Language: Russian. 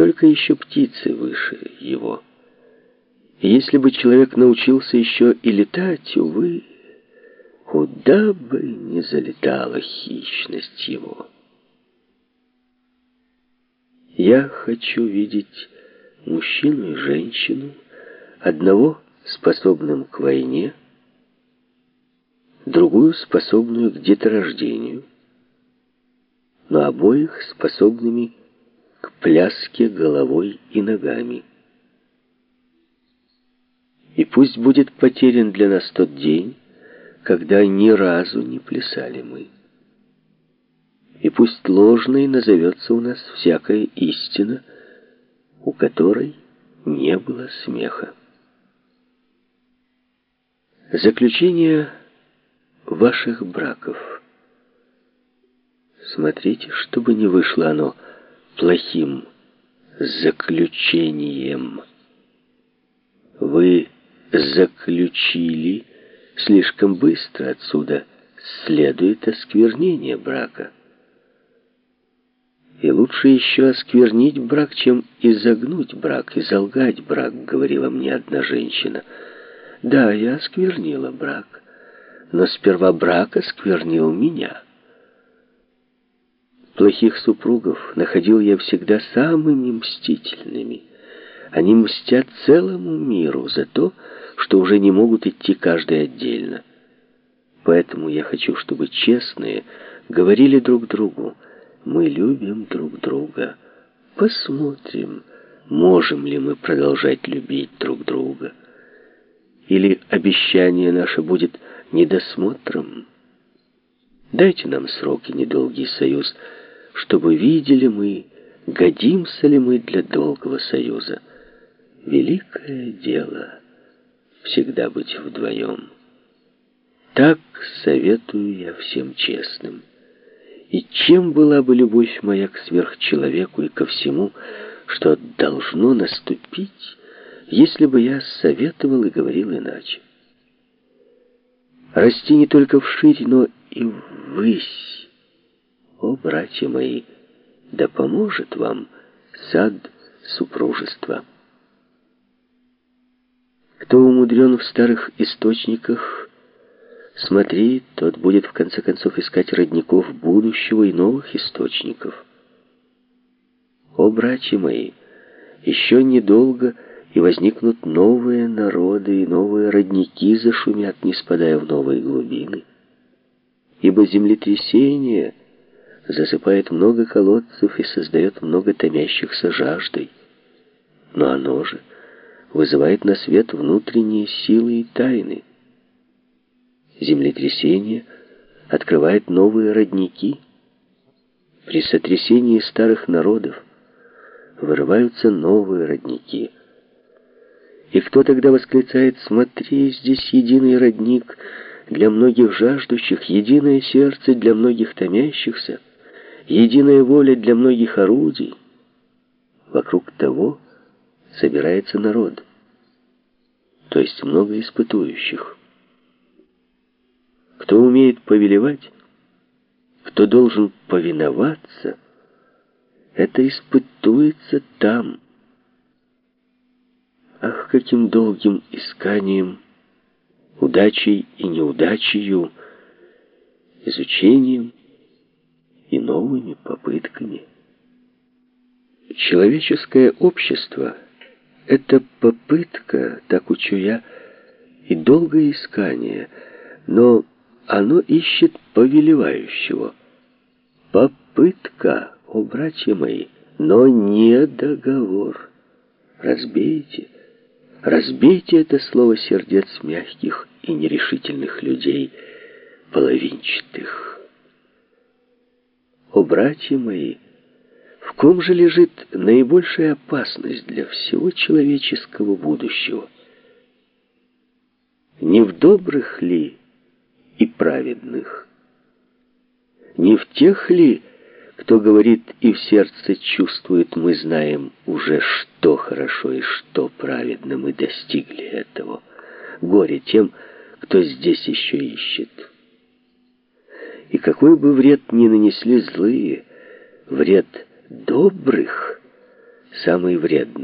только еще птицы выше его. Если бы человек научился еще и летать, увы, куда бы не залетала хищность его. Я хочу видеть мужчину и женщину, одного способным к войне, другую способную к деторождению, но обоих способными к пляске головой и ногами. И пусть будет потерян для нас тот день, когда ни разу не плясали мы. И пусть ложной назовется у нас всякая истина, у которой не было смеха. Заключение ваших браков. Смотрите, чтобы не вышло оно плохим заключением. Вы заключили слишком быстро отсюда следует осквернение брака. И лучше еще осквернить брак, чем изогнуть брак, и залгать брак, говорила мне одна женщина. Да, я осквернила брак, но сперва брак осквернил меня. Плохих супругов находил я всегда самыми мстительными. Они мстят целому миру за то, что уже не могут идти каждый отдельно. Поэтому я хочу, чтобы честные говорили друг другу, мы любим друг друга. Посмотрим, можем ли мы продолжать любить друг друга. Или обещание наше будет недосмотром. Дайте нам сроки недолгий союз, чтобы видели мы, годимся ли мы для долгого союза. Великое дело всегда быть вдвоем. Так советую я всем честным. И чем была бы любовь моя к сверхчеловеку и ко всему, что должно наступить, если бы я советовал и говорил иначе? Расти не только вширь, но и ввысь. О, братья мои, да поможет вам сад супружества. Кто умудрен в старых источниках, Смотри, тот будет в конце концов искать родников будущего и новых источников. О, братья мои, еще недолго и возникнут новые народы, и новые родники зашумят, не спадая в новые глубины. Ибо землетрясение засыпает много колодцев и создает много томящихся жаждой. Но оно же вызывает на свет внутренние силы и тайны землетрясение открывает новые родники. При сотрясении старых народов вырываются новые родники. И кто тогда восклицает «Смотри, здесь единый родник для многих жаждущих, единое сердце для многих томящихся, единая воля для многих орудий». Вокруг того собирается народ, то есть много испытующих. Кто умеет повелевать, кто должен повиноваться, это испытуется там. Ах, каким долгим исканием, удачей и неудачей, изучением и новыми попытками. Человеческое общество — это попытка, так учу я, и долгое искание, но оно ищет повелевающего. Попытка, о, братья мои, но не договор. Разбейте, разбейте это слово сердец мягких и нерешительных людей, половинчатых. О, братья мои, в ком же лежит наибольшая опасность для всего человеческого будущего? Не в добрых ли, и праведных. Не в тех ли, кто говорит и в сердце чувствует, мы знаем уже, что хорошо и что праведно, мы достигли этого. Горе тем, кто здесь еще ищет. И какой бы вред ни нанесли злые, вред добрых самый вредный.